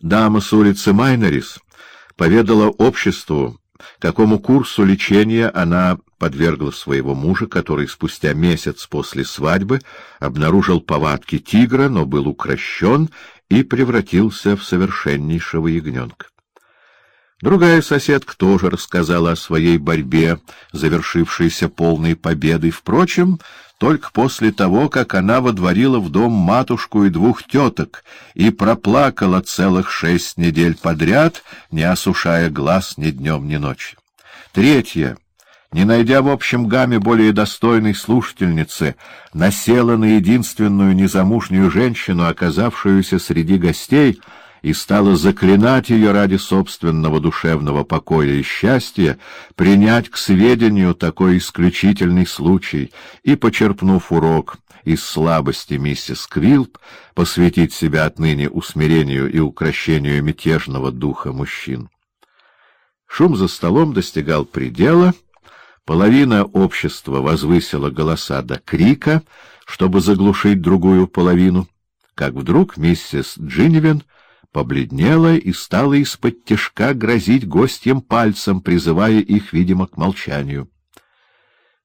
Дама с улицы Майнерис поведала обществу, какому курсу лечения она подвергла своего мужа, который спустя месяц после свадьбы обнаружил повадки тигра, но был укращен и превратился в совершеннейшего ягненка. Другая соседка тоже рассказала о своей борьбе, завершившейся полной победой. Впрочем, только после того, как она водворила в дом матушку и двух теток и проплакала целых шесть недель подряд, не осушая глаз ни днем, ни ночью. Третья, не найдя в общем гамме более достойной слушательницы, насела на единственную незамужнюю женщину, оказавшуюся среди гостей, и стала заклинать ее ради собственного душевного покоя и счастья принять к сведению такой исключительный случай и, почерпнув урок из слабости миссис Квилп, посвятить себя отныне усмирению и укрощению мятежного духа мужчин. Шум за столом достигал предела, половина общества возвысила голоса до крика, чтобы заглушить другую половину, как вдруг миссис Джинивен побледнела и стала из-под тишка грозить гостям пальцем, призывая их, видимо, к молчанию.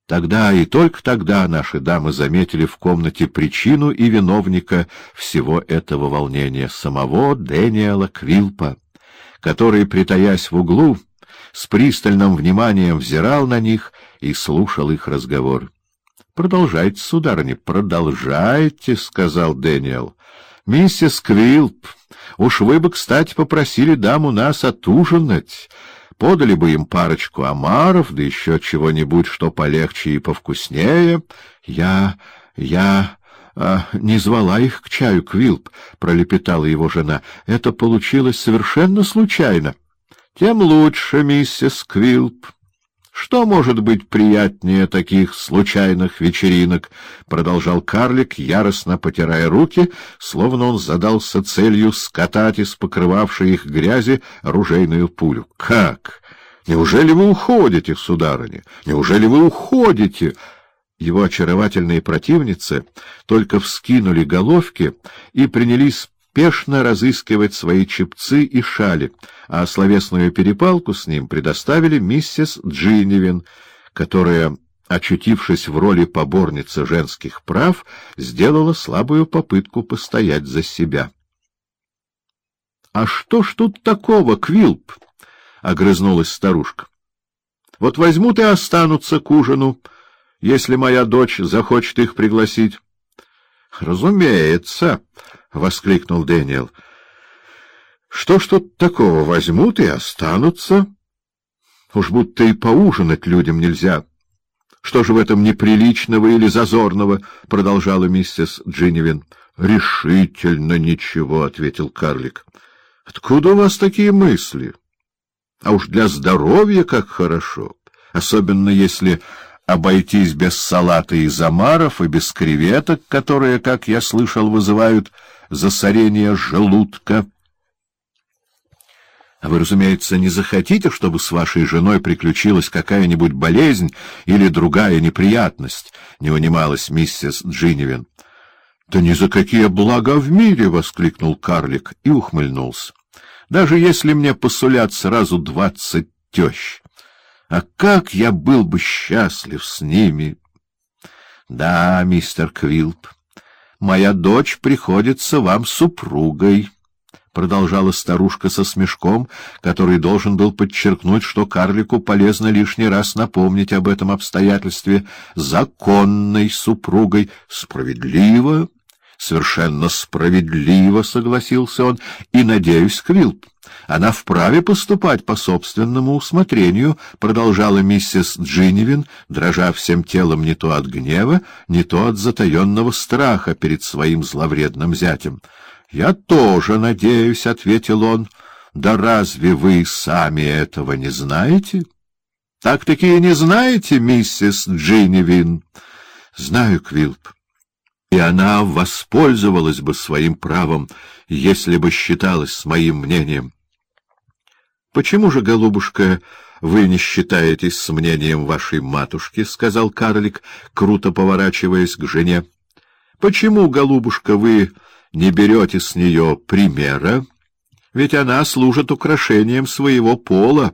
Тогда и только тогда наши дамы заметили в комнате причину и виновника всего этого волнения, самого Дэниела Квилпа, который, притаясь в углу, с пристальным вниманием взирал на них и слушал их разговор. — Продолжайте, сударыня, продолжайте, — сказал Дэниел. — Миссис Квилп, уж вы бы, кстати, попросили дам у нас отужинать. Подали бы им парочку омаров, да еще чего-нибудь, что полегче и повкуснее. Я... я... А, не звала их к чаю, Квилп, — пролепетала его жена. — Это получилось совершенно случайно. — Тем лучше, миссис Квилп. Что может быть приятнее таких случайных вечеринок? — продолжал карлик, яростно потирая руки, словно он задался целью скатать из покрывавшей их грязи ружейную пулю. — Как? Неужели вы уходите, сударыня? Неужели вы уходите? Его очаровательные противницы только вскинули головки и принялись спешно разыскивать свои чепцы и шали, а словесную перепалку с ним предоставили миссис Джинивин, которая, очутившись в роли поборницы женских прав, сделала слабую попытку постоять за себя. — А что ж тут такого, Квилп? — огрызнулась старушка. — Вот возьмут и останутся к ужину, если моя дочь захочет их пригласить. — Разумеется, — воскликнул Дэниел. — Что ж тут такого? Возьмут и останутся. Уж будто и поужинать людям нельзя. Что же в этом неприличного или зазорного? — продолжала миссис Джинивин. — Решительно ничего, — ответил карлик. — Откуда у вас такие мысли? А уж для здоровья как хорошо, особенно если обойтись без салата из омаров и без креветок, которые, как я слышал, вызывают засорение желудка. А вы, разумеется, не захотите, чтобы с вашей женой приключилась какая-нибудь болезнь или другая неприятность, — не унималась миссис Джинивин. — Да ни за какие блага в мире! — воскликнул карлик и ухмыльнулся. — Даже если мне посулят сразу двадцать тещ. А как я был бы счастлив с ними! — Да, мистер Квилп, моя дочь приходится вам супругой, — продолжала старушка со смешком, который должен был подчеркнуть, что карлику полезно лишний раз напомнить об этом обстоятельстве. Законной супругой справедливо, совершенно справедливо, — согласился он, — и, надеюсь, Квилп, она вправе поступать по собственному усмотрению, — продолжала миссис Джинивин, дрожа всем телом не то от гнева, не то от затаенного страха перед своим зловредным зятем. — Я тоже надеюсь, — ответил он. — Да разве вы сами этого не знаете? — Так-таки не знаете, миссис Джинивин? — Знаю, Квилп и она воспользовалась бы своим правом, если бы считалась с моим мнением. — Почему же, голубушка, вы не считаетесь с мнением вашей матушки? — сказал карлик, круто поворачиваясь к жене. — Почему, голубушка, вы не берете с нее примера? Ведь она служит украшением своего пола.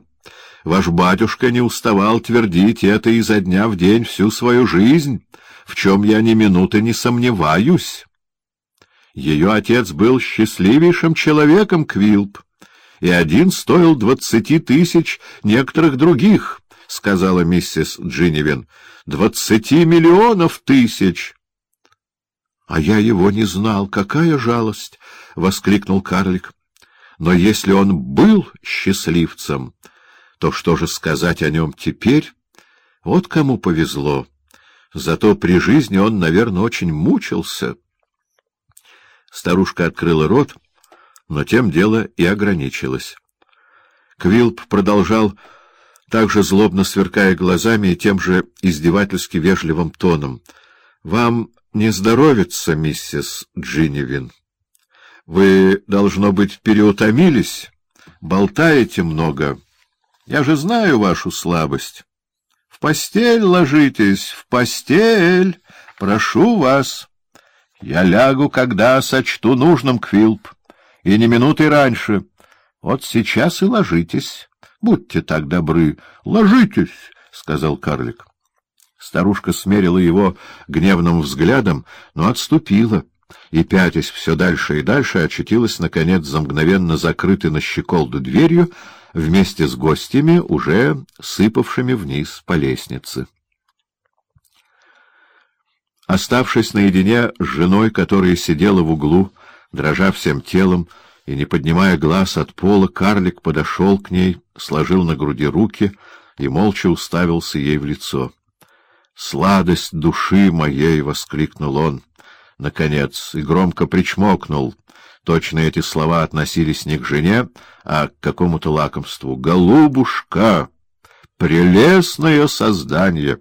Ваш батюшка не уставал твердить это изо дня в день всю свою жизнь, в чем я ни минуты не сомневаюсь. Ее отец был счастливейшим человеком, Квилп, и один стоил двадцати тысяч некоторых других, — сказала миссис Джиннивен. — Двадцати миллионов тысяч! — А я его не знал. Какая жалость! — воскликнул карлик. — Но если он был счастливцем, то что же сказать о нем теперь? Вот кому повезло. Зато при жизни он, наверное, очень мучился. Старушка открыла рот, но тем дело и ограничилось. Квилп продолжал, также злобно сверкая глазами и тем же издевательски вежливым тоном. — Вам не здоровится, миссис Джиннивин. Вы, должно быть, переутомились, болтаете много. Я же знаю вашу слабость. Постель ложитесь, в постель, прошу вас. Я лягу, когда сочту нужным, Квилп, и не минуты раньше. Вот сейчас и ложитесь. Будьте так добры, ложитесь, — сказал карлик. Старушка смерила его гневным взглядом, но отступила, и, пятясь все дальше и дальше, очутилась, наконец, за мгновенно закрытой на щеколду дверью вместе с гостями, уже сыпавшими вниз по лестнице. Оставшись наедине с женой, которая сидела в углу, дрожа всем телом и не поднимая глаз от пола, карлик подошел к ней, сложил на груди руки и молча уставился ей в лицо. «Сладость души моей!» — воскликнул он, наконец, и громко причмокнул. Точно эти слова относились не к жене, а к какому-то лакомству. «Голубушка! Прелестное создание!»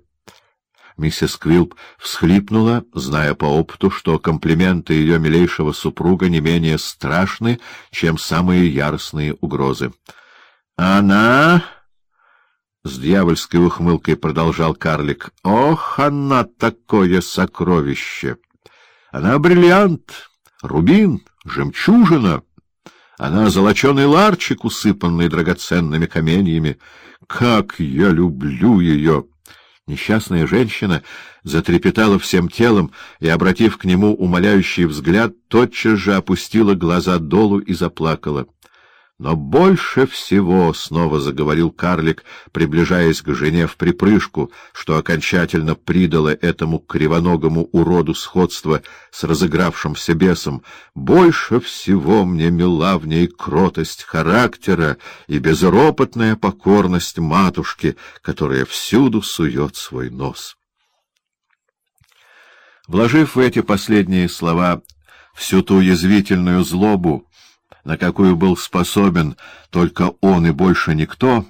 Миссис Квилп всхлипнула, зная по опыту, что комплименты ее милейшего супруга не менее страшны, чем самые яростные угрозы. «Она...» С дьявольской ухмылкой продолжал карлик. «Ох, она такое сокровище! Она бриллиант, рубин, жемчужина. Она золоченый ларчик, усыпанный драгоценными каменьями. Как я люблю ее!» Несчастная женщина затрепетала всем телом и, обратив к нему умоляющий взгляд, тотчас же опустила глаза долу и заплакала. Но больше всего, — снова заговорил карлик, приближаясь к жене в припрыжку, что окончательно придало этому кривоногому уроду сходство с разыгравшимся бесом, — больше всего мне мила в ней кротость характера и безропотная покорность матушки, которая всюду сует свой нос. Вложив в эти последние слова всю ту язвительную злобу, на какую был способен только он и больше никто,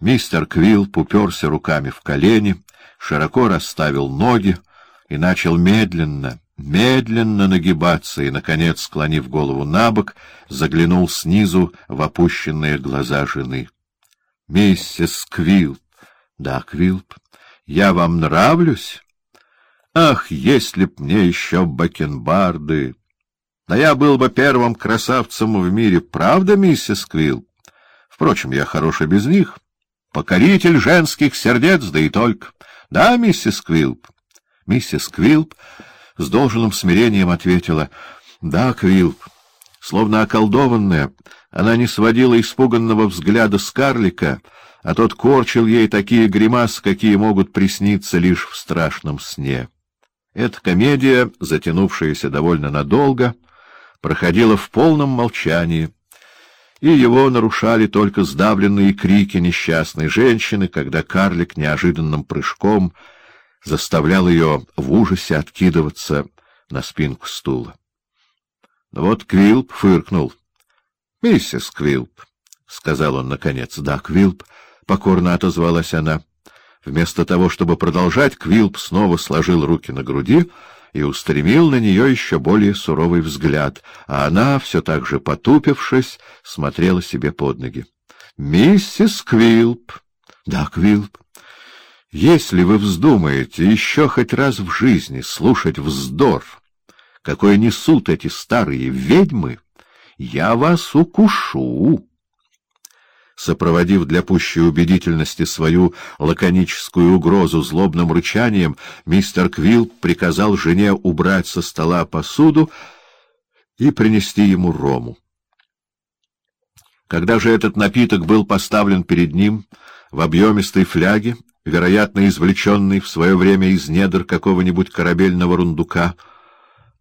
мистер Квилл уперся руками в колени, широко расставил ноги и начал медленно, медленно нагибаться и, наконец, склонив голову на бок, заглянул снизу в опущенные глаза жены. — Миссис Квилп! — Да, Квилп. — Я вам нравлюсь? — Ах, если б мне еще бакенбарды! Да я был бы первым красавцем в мире, правда, миссис Квилл? Впрочем, я хороший без них. Покоритель женских сердец, да и только. Да, миссис Квилп? Миссис Квилп с должным смирением ответила. Да, Квилп. Словно околдованная, она не сводила испуганного взгляда с карлика, а тот корчил ей такие гримасы, какие могут присниться лишь в страшном сне. Эта комедия, затянувшаяся довольно надолго, — проходило в полном молчании, и его нарушали только сдавленные крики несчастной женщины, когда карлик неожиданным прыжком заставлял ее в ужасе откидываться на спинку стула. Но вот Квилп фыркнул. — Миссис Квилп, — сказал он наконец. — Да, Квилп, — покорно отозвалась она. Вместо того, чтобы продолжать, Квилп снова сложил руки на груди — и устремил на нее еще более суровый взгляд, а она, все так же потупившись, смотрела себе под ноги. — Миссис Квилп! — Да, Квилп. — Если вы вздумаете еще хоть раз в жизни слушать вздор, какой несут эти старые ведьмы, Я вас укушу. Сопроводив для пущей убедительности свою лаконическую угрозу злобным рычанием, мистер Квилл приказал жене убрать со стола посуду и принести ему рому. Когда же этот напиток был поставлен перед ним в объемистой фляге, вероятно, извлеченный в свое время из недр какого-нибудь корабельного рундука,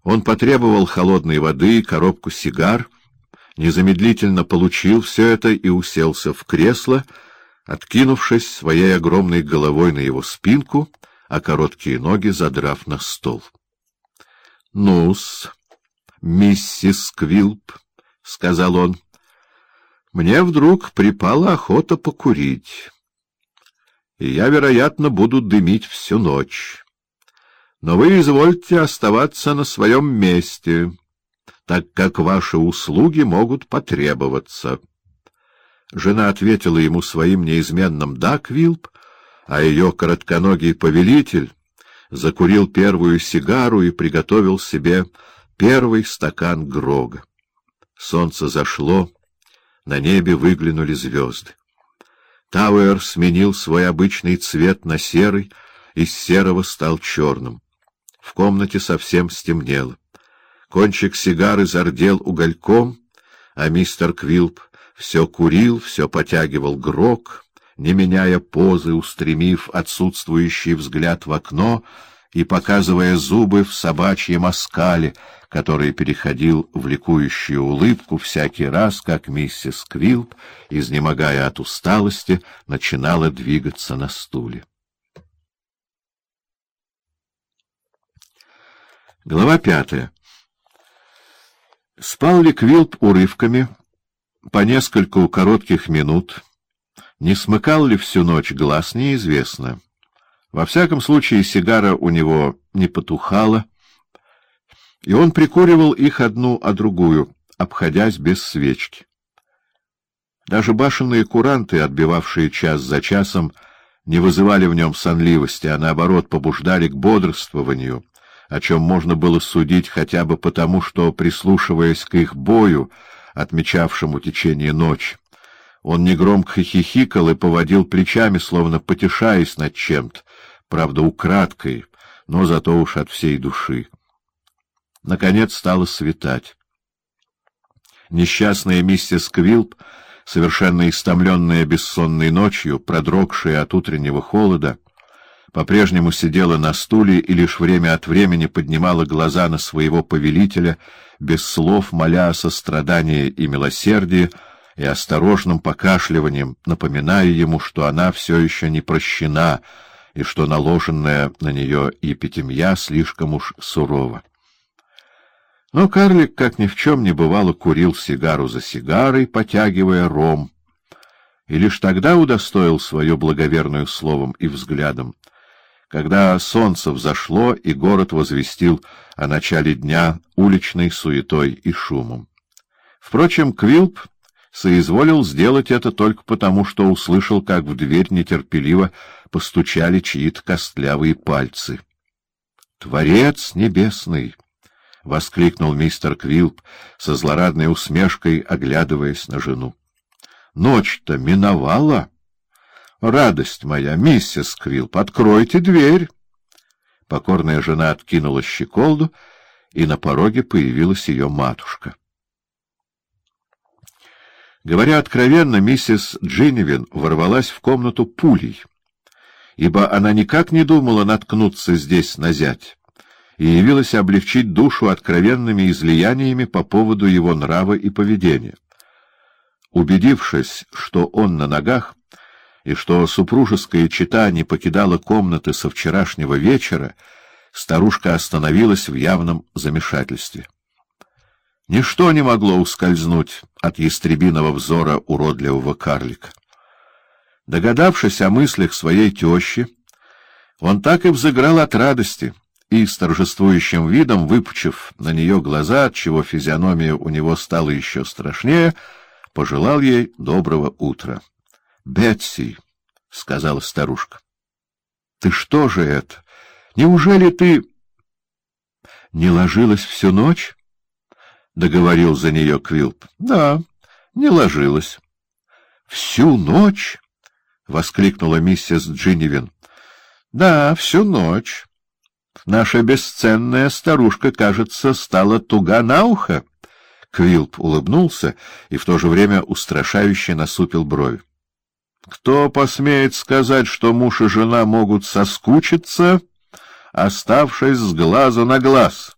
он потребовал холодной воды и коробку сигар — незамедлительно получил все это и уселся в кресло, откинувшись своей огромной головой на его спинку, а короткие ноги задрав на стол. — Ну-с, миссис Квилп, — сказал он, — мне вдруг припала охота покурить, и я, вероятно, буду дымить всю ночь. Но вы извольте оставаться на своем месте — так как ваши услуги могут потребоваться. Жена ответила ему своим неизменным «да, Квилп», а ее коротконогий повелитель закурил первую сигару и приготовил себе первый стакан грога. Солнце зашло, на небе выглянули звезды. Тауэр сменил свой обычный цвет на серый, из серого стал черным. В комнате совсем стемнело. Кончик сигары зардел угольком, а мистер Квилп все курил, все потягивал грок, не меняя позы, устремив отсутствующий взгляд в окно и показывая зубы в собачьем оскале, который переходил в ликующую улыбку всякий раз, как миссис Квилп, изнемогая от усталости, начинала двигаться на стуле. Глава пятая Спал ли Квилп урывками, по нескольку коротких минут, не смыкал ли всю ночь глаз, неизвестно. Во всяком случае, сигара у него не потухала, и он прикуривал их одну, а другую, обходясь без свечки. Даже башенные куранты, отбивавшие час за часом, не вызывали в нем сонливости, а наоборот побуждали к бодрствованию — о чем можно было судить хотя бы потому, что, прислушиваясь к их бою, отмечавшему течение ночи, он негромко хихикал и поводил плечами, словно потешаясь над чем-то, правда, украдкой, но зато уж от всей души. Наконец стало светать. Несчастная миссис Квилп, совершенно истомленная бессонной ночью, продрогшая от утреннего холода, по-прежнему сидела на стуле и лишь время от времени поднимала глаза на своего повелителя, без слов моля о сострадании и милосердии, и осторожным покашливанием, напоминая ему, что она все еще не прощена, и что наложенная на нее епитемья слишком уж сурова. Но карлик, как ни в чем не бывало, курил сигару за сигарой, потягивая ром, и лишь тогда удостоил свое благоверную словом и взглядом, когда солнце взошло и город возвестил о начале дня уличной суетой и шумом. Впрочем, Квилп соизволил сделать это только потому, что услышал, как в дверь нетерпеливо постучали чьи-то костлявые пальцы. «Творец небесный!» — воскликнул мистер Квилп со злорадной усмешкой, оглядываясь на жену. «Ночь-то миновала!» — Радость моя, миссис Квилп, откройте дверь! Покорная жена откинула щеколду, и на пороге появилась ее матушка. Говоря откровенно, миссис Джиннивин ворвалась в комнату пулей, ибо она никак не думала наткнуться здесь на зять, и явилась облегчить душу откровенными излияниями по поводу его нрава и поведения. Убедившись, что он на ногах, и что супружеская чета не покидала комнаты со вчерашнего вечера, старушка остановилась в явном замешательстве. Ничто не могло ускользнуть от ястребиного взора уродливого карлика. Догадавшись о мыслях своей тещи, он так и взыграл от радости и, с торжествующим видом, выпучив на нее глаза, отчего физиономия у него стала еще страшнее, пожелал ей доброго утра. Бетси, — сказала старушка, — ты что же это? Неужели ты... Не ложилась всю ночь? договорил за нее Квилп. — Да, не ложилась. — Всю ночь? — воскликнула миссис Джиннивин. — Да, всю ночь. Наша бесценная старушка, кажется, стала туга на ухо. Квилп улыбнулся и в то же время устрашающе насупил брови. — Кто посмеет сказать, что муж и жена могут соскучиться, оставшись с глаза на глаз?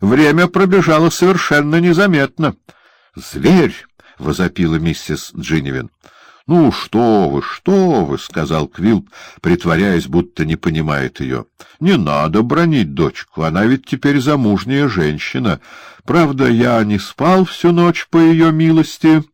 Время пробежало совершенно незаметно. — Зверь! — возопила миссис Джиннивин. — Ну, что вы, что вы, — сказал Квилп, притворяясь, будто не понимает ее. — Не надо бронить дочку, она ведь теперь замужняя женщина. Правда, я не спал всю ночь по ее милости...